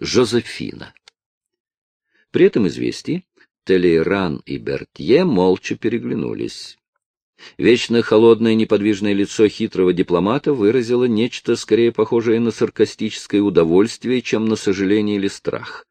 Жозефина. При этом известии Телейран и Бертье молча переглянулись. Вечно холодное неподвижное лицо хитрого дипломата выразило нечто скорее похожее на саркастическое удовольствие, чем на сожаление или страх.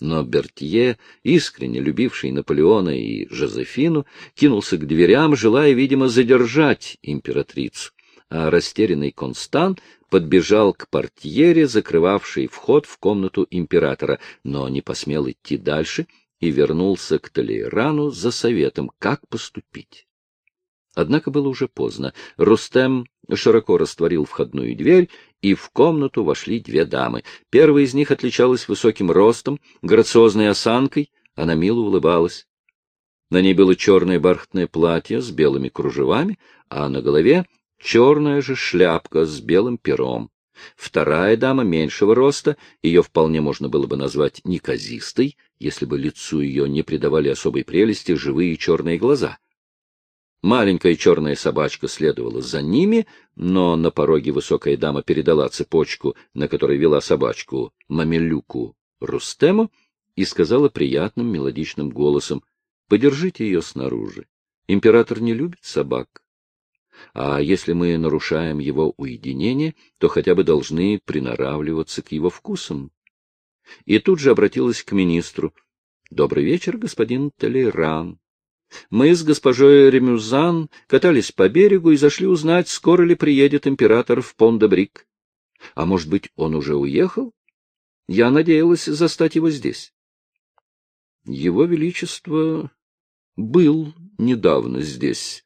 Но Бертье, искренне любивший Наполеона и Жозефину, кинулся к дверям, желая, видимо, задержать императрицу, а растерянный Констант подбежал к портьере, закрывавшей вход в комнату императора, но не посмел идти дальше и вернулся к Толейрану за советом, как поступить. Однако было уже поздно. Рустем широко растворил входную дверь, и в комнату вошли две дамы. Первая из них отличалась высоким ростом, грациозной осанкой, она мило улыбалась. На ней было черное бархатное платье с белыми кружевами, а на голове черная же шляпка с белым пером. Вторая дама меньшего роста, ее вполне можно было бы назвать неказистой, если бы лицу ее не придавали особой прелести живые черные глаза — Маленькая черная собачка следовала за ними, но на пороге высокая дама передала цепочку, на которой вела собачку, мамелюку Рустему, и сказала приятным мелодичным голосом, «Подержите ее снаружи. Император не любит собак. А если мы нарушаем его уединение, то хотя бы должны приноравливаться к его вкусам». И тут же обратилась к министру. «Добрый вечер, господин Толеран. Мы с госпожой Ремюзан катались по берегу и зашли узнать, скоро ли приедет император в Пон-де-Брик. А может быть, он уже уехал? Я надеялась застать его здесь. Его Величество был недавно здесь, —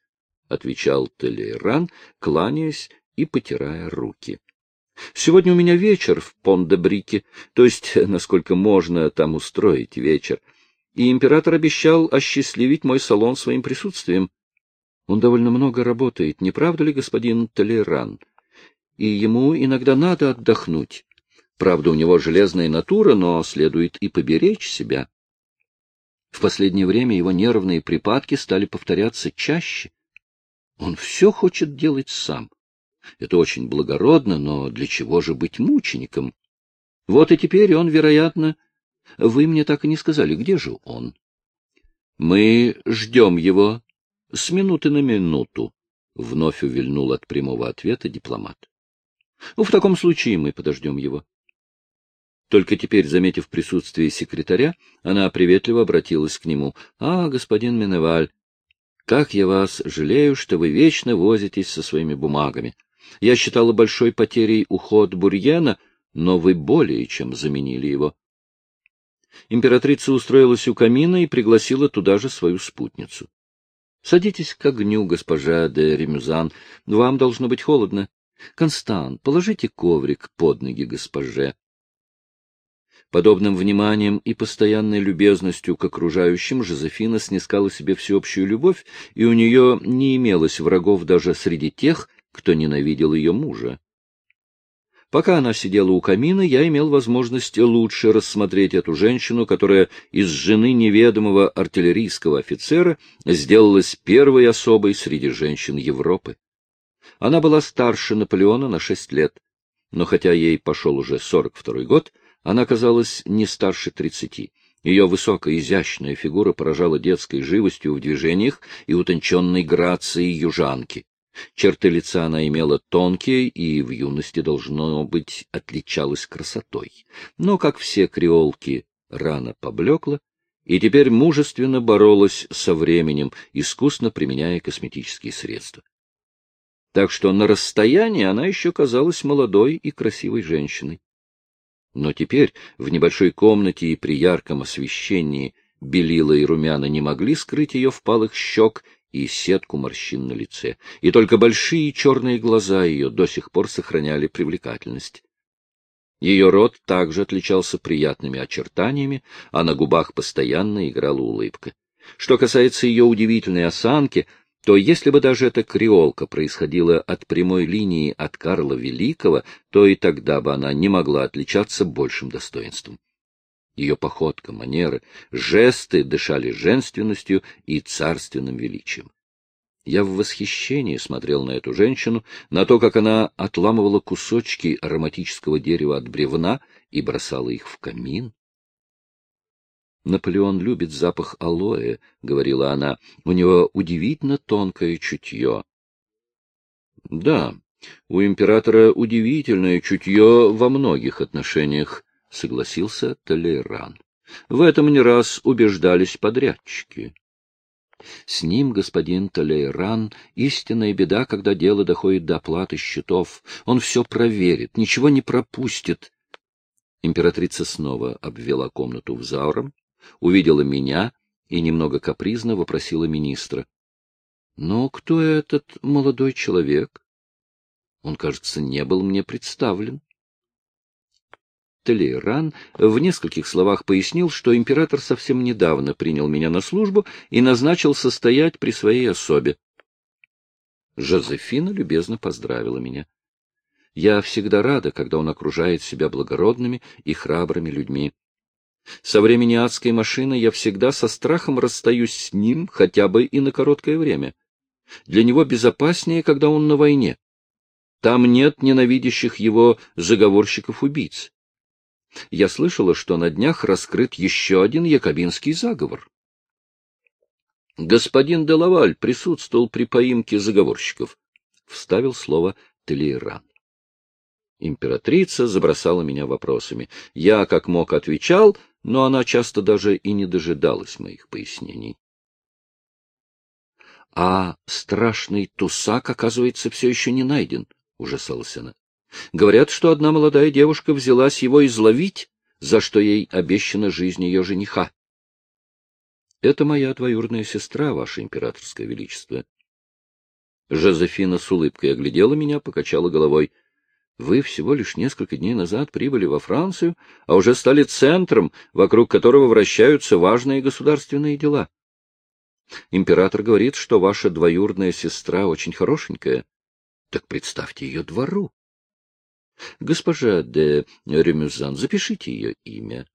отвечал Толейран, кланяясь и потирая руки. Сегодня у меня вечер в Пон-де-Брике, то есть, насколько можно там устроить вечер и император обещал осчастливить мой салон своим присутствием. Он довольно много работает, не правда ли, господин Толеран? И ему иногда надо отдохнуть. Правда, у него железная натура, но следует и поберечь себя. В последнее время его нервные припадки стали повторяться чаще. Он все хочет делать сам. Это очень благородно, но для чего же быть мучеником? Вот и теперь он, вероятно, вы мне так и не сказали, где же он? — Мы ждем его с минуты на минуту, — вновь увильнул от прямого ответа дипломат. — Ну, в таком случае мы подождем его. Только теперь, заметив присутствие секретаря, она приветливо обратилась к нему. — А, господин Меневаль, как я вас жалею, что вы вечно возитесь со своими бумагами. Я считала большой потерей уход Бурьена, но вы более чем заменили его. Императрица устроилась у камина и пригласила туда же свою спутницу. — Садитесь к огню, госпожа де Ремюзан. Вам должно быть холодно. Констант, положите коврик под ноги госпоже. Подобным вниманием и постоянной любезностью к окружающим Жозефина снискала себе всеобщую любовь, и у нее не имелось врагов даже среди тех, кто ненавидел ее мужа. Пока она сидела у камина, я имел возможность лучше рассмотреть эту женщину, которая из жены неведомого артиллерийского офицера сделалась первой особой среди женщин Европы. Она была старше Наполеона на шесть лет, но хотя ей пошел уже сорок второй год, она казалась не старше тридцати. Ее высокая изящная фигура поражала детской живостью в движениях и утонченной грацией южанки. Черты лица она имела тонкие и в юности, должно быть, отличалась красотой. Но, как все креолки, рано поблекла и теперь мужественно боролась со временем, искусно применяя косметические средства. Так что на расстоянии она еще казалась молодой и красивой женщиной. Но теперь в небольшой комнате и при ярком освещении белила и румяна не могли скрыть ее впалых щек и сетку морщин на лице, и только большие черные глаза ее до сих пор сохраняли привлекательность. Ее рот также отличался приятными очертаниями, а на губах постоянно играла улыбка. Что касается ее удивительной осанки, то если бы даже эта креолка происходила от прямой линии от Карла Великого, то и тогда бы она не могла отличаться большим достоинством. Ее походка, манеры, жесты дышали женственностью и царственным величием. Я в восхищении смотрел на эту женщину, на то, как она отламывала кусочки ароматического дерева от бревна и бросала их в камин. «Наполеон любит запах алоэ», — говорила она, — «у него удивительно тонкое чутье». «Да, у императора удивительное чутье во многих отношениях», — согласился Толейран. «В этом не раз убеждались подрядчики». С ним, господин Толейран, истинная беда, когда дело доходит до оплаты счетов. Он все проверит, ничего не пропустит. Императрица снова обвела комнату взором, увидела меня и немного капризно вопросила министра. — Но кто этот молодой человек? Он, кажется, не был мне представлен. Толейран в нескольких словах пояснил, что император совсем недавно принял меня на службу и назначил состоять при своей особе. Жозефина любезно поздравила меня. Я всегда рада, когда он окружает себя благородными и храбрыми людьми. Со времени адской машины я всегда со страхом расстаюсь с ним хотя бы и на короткое время. Для него безопаснее, когда он на войне. Там нет ненавидящих его заговорщиков-убийц. Я слышала, что на днях раскрыт еще один якобинский заговор. Господин Делаваль присутствовал при поимке заговорщиков, — вставил слово Телейран. Императрица забросала меня вопросами. Я, как мог, отвечал, но она часто даже и не дожидалась моих пояснений. — А страшный тусак, оказывается, все еще не найден, — ужасалась она. Говорят, что одна молодая девушка взялась его изловить, за что ей обещана жизнь ее жениха. — Это моя двоюродная сестра, ваше императорское величество. Жозефина с улыбкой оглядела меня, покачала головой. — Вы всего лишь несколько дней назад прибыли во Францию, а уже стали центром, вокруг которого вращаются важные государственные дела. Император говорит, что ваша двоюродная сестра очень хорошенькая. Так представьте ее двору. Госпожа де Ремюзан, запишите ее имя.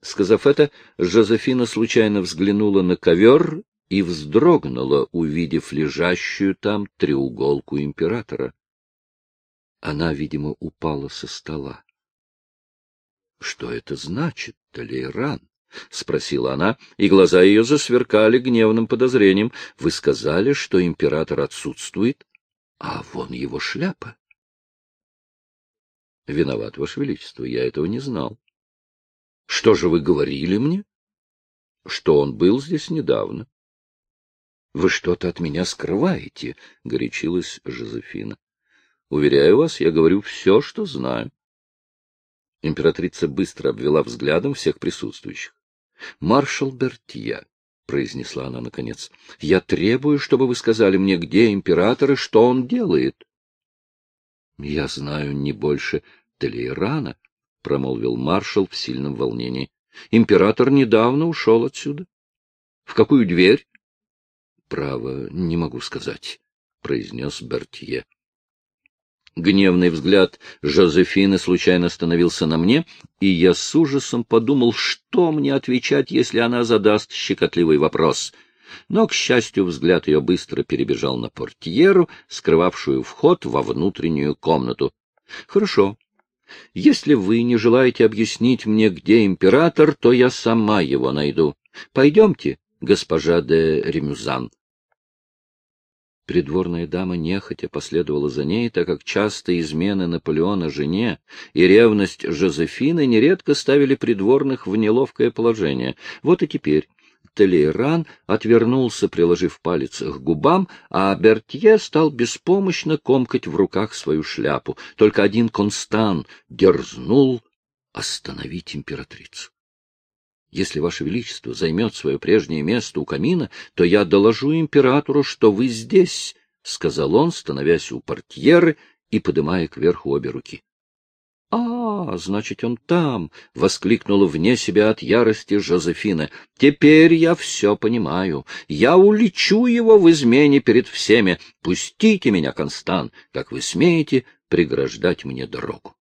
Сказав это, Жозефина случайно взглянула на ковер и вздрогнула, увидев лежащую там треуголку императора. Она, видимо, упала со стола. — Что это значит, Толейран? — спросила она, и глаза ее засверкали гневным подозрением. — Вы сказали, что император отсутствует, а вон его шляпа. — Виноват, Ваше Величество, я этого не знал. — Что же вы говорили мне? — Что он был здесь недавно. — Вы что-то от меня скрываете, — горячилась Жозефина. — Уверяю вас, я говорю все, что знаю. Императрица быстро обвела взглядом всех присутствующих. — Маршал Бертье, — произнесла она наконец, — я требую, чтобы вы сказали мне, где император и что он делает. — Я знаю не больше Толейрана, — промолвил маршал в сильном волнении. — Император недавно ушел отсюда. — В какую дверь? — Право, не могу сказать, — произнес Бертье. Гневный взгляд Жозефины случайно остановился на мне, и я с ужасом подумал, что мне отвечать, если она задаст щекотливый вопрос. Но, к счастью, взгляд ее быстро перебежал на портьеру, скрывавшую вход во внутреннюю комнату. — Хорошо, если вы не желаете объяснить мне, где император, то я сама его найду. Пойдемте, госпожа де Ремюзан. Придворная дама нехотя последовала за ней, так как часто измены Наполеона жене и ревность Жозефины нередко ставили придворных в неловкое положение. Вот и теперь Толейран отвернулся, приложив палец к губам, а Бертье стал беспомощно комкать в руках свою шляпу. Только один Констан дерзнул остановить императрицу. Если Ваше Величество займет свое прежнее место у камина, то я доложу императору, что вы здесь, — сказал он, становясь у портьеры и подымая кверху обе руки. — А, значит, он там! — воскликнула вне себя от ярости Жозефина. — Теперь я все понимаю. Я улечу его в измене перед всеми. Пустите меня, Констан, как вы смеете преграждать мне дорогу.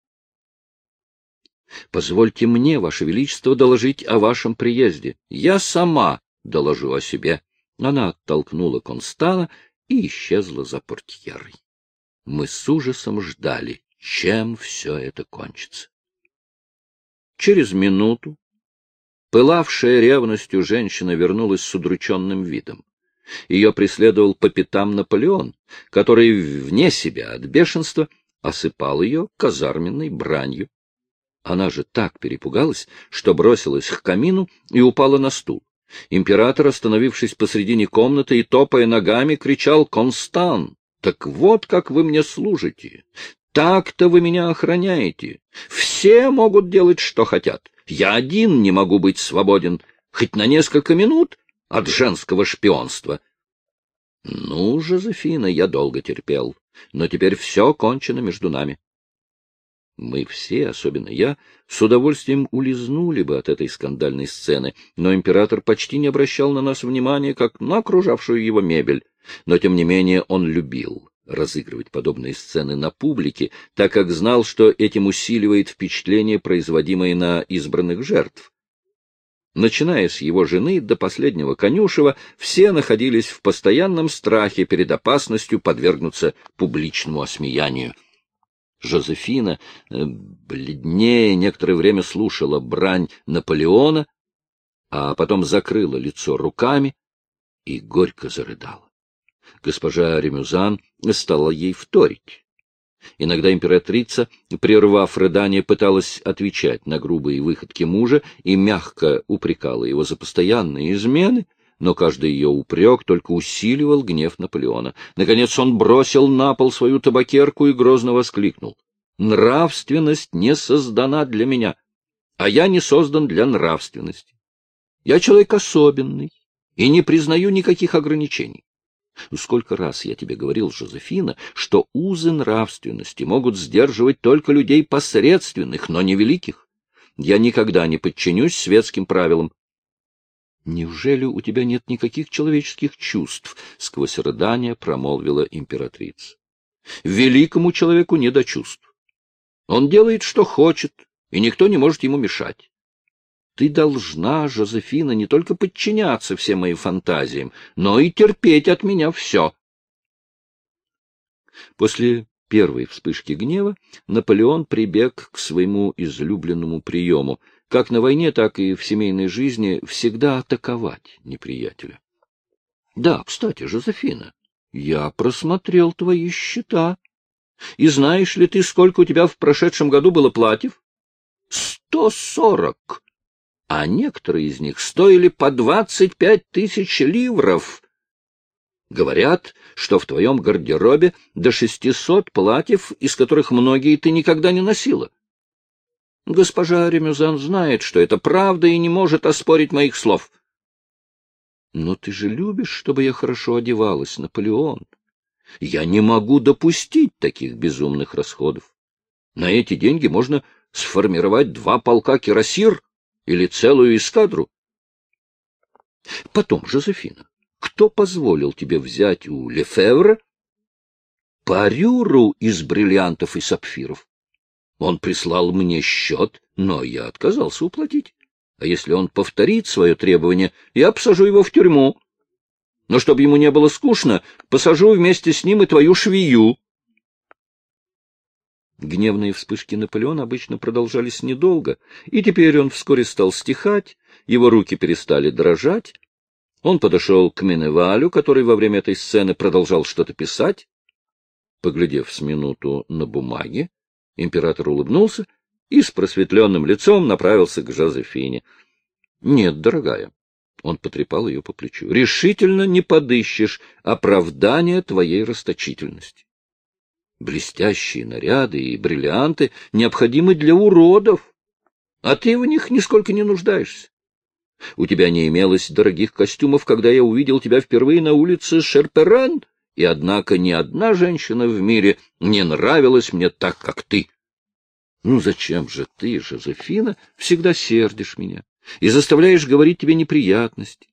Позвольте мне, Ваше Величество, доложить о вашем приезде. Я сама доложу о себе. Она оттолкнула Констана и исчезла за портьерой. Мы с ужасом ждали, чем все это кончится. Через минуту пылавшая ревностью женщина вернулась с удрученным видом. Ее преследовал по пятам Наполеон, который вне себя от бешенства осыпал ее казарменной бранью. Она же так перепугалась, что бросилась к камину и упала на стул. Император, остановившись посредине комнаты и топая ногами, кричал «Констан! Так вот как вы мне служите! Так-то вы меня охраняете! Все могут делать, что хотят! Я один не могу быть свободен, хоть на несколько минут от женского шпионства!» «Ну, Жозефина, я долго терпел, но теперь все кончено между нами. Мы все, особенно я, с удовольствием улизнули бы от этой скандальной сцены, но император почти не обращал на нас внимания, как на окружавшую его мебель. Но, тем не менее, он любил разыгрывать подобные сцены на публике, так как знал, что этим усиливает впечатление, производимое на избранных жертв. Начиная с его жены до последнего конюшева, все находились в постоянном страхе перед опасностью подвергнуться публичному осмеянию. Жозефина, э, бледнее, некоторое время слушала брань Наполеона, а потом закрыла лицо руками и горько зарыдала. Госпожа Ремюзан стала ей вторить. Иногда императрица, прервав рыдание, пыталась отвечать на грубые выходки мужа и мягко упрекала его за постоянные измены, но каждый ее упрек только усиливал гнев Наполеона. Наконец он бросил на пол свою табакерку и грозно воскликнул. «Нравственность не создана для меня, а я не создан для нравственности. Я человек особенный и не признаю никаких ограничений. Сколько раз я тебе говорил, Жозефина, что узы нравственности могут сдерживать только людей посредственных, но не великих. Я никогда не подчинюсь светским правилам. Неужели у тебя нет никаких человеческих чувств? Сквозь рыдания промолвила императрица. Великому человеку не до чувств. Он делает, что хочет, и никто не может ему мешать. Ты должна, Жозефина, не только подчиняться всем моим фантазиям, но и терпеть от меня все. После первой вспышки гнева Наполеон прибег к своему излюбленному приему — как на войне, так и в семейной жизни, всегда атаковать неприятеля. Да, кстати, Жозефина, я просмотрел твои счета. И знаешь ли ты, сколько у тебя в прошедшем году было платьев? Сто сорок. А некоторые из них стоили по двадцать пять тысяч ливров. Говорят, что в твоем гардеробе до шестисот платьев, из которых многие ты никогда не носила. Госпожа Ремюзан знает, что это правда и не может оспорить моих слов. Но ты же любишь, чтобы я хорошо одевалась, Наполеон. Я не могу допустить таких безумных расходов. На эти деньги можно сформировать два полка кирасир или целую эскадру. Потом, Жозефина, кто позволил тебе взять у Лефевра парюру из бриллиантов и сапфиров? Он прислал мне счет, но я отказался уплатить. А если он повторит свое требование, я посажу его в тюрьму. Но чтобы ему не было скучно, посажу вместе с ним и твою швею. Гневные вспышки Наполеона обычно продолжались недолго, и теперь он вскоре стал стихать, его руки перестали дрожать. Он подошел к Меневалю, который во время этой сцены продолжал что-то писать. Поглядев с минуту на бумаге, Император улыбнулся и с просветленным лицом направился к Жозефине. — Нет, дорогая, — он потрепал ее по плечу, — решительно не подыщешь оправдания твоей расточительности. Блестящие наряды и бриллианты необходимы для уродов, а ты в них нисколько не нуждаешься. У тебя не имелось дорогих костюмов, когда я увидел тебя впервые на улице Шерперан, и однако ни одна женщина в мире не нравилась мне так, как ты. Ну зачем же ты, Жозефина, всегда сердишь меня и заставляешь говорить тебе неприятности?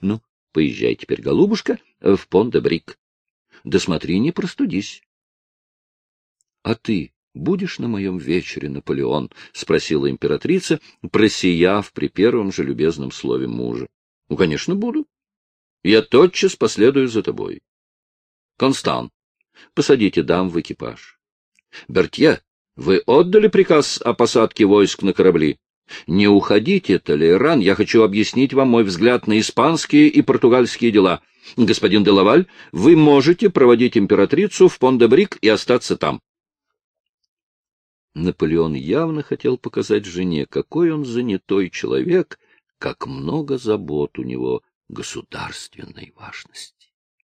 Ну, поезжай теперь, голубушка, в Пон-де-Брик. Да не простудись. — А ты будешь на моем вечере, Наполеон? — спросила императрица, просияв при первом же любезном слове мужа. — Ну, конечно, буду. Я тотчас последую за тобой. Констан, посадите дам в экипаж. Бертье, вы отдали приказ о посадке войск на корабли? Не уходите, Толейран, я хочу объяснить вам мой взгляд на испанские и португальские дела. Господин Делаваль, вы можете проводить императрицу в Пон-де-Брик и остаться там. Наполеон явно хотел показать жене, какой он занятой человек, как много забот у него государственной важности.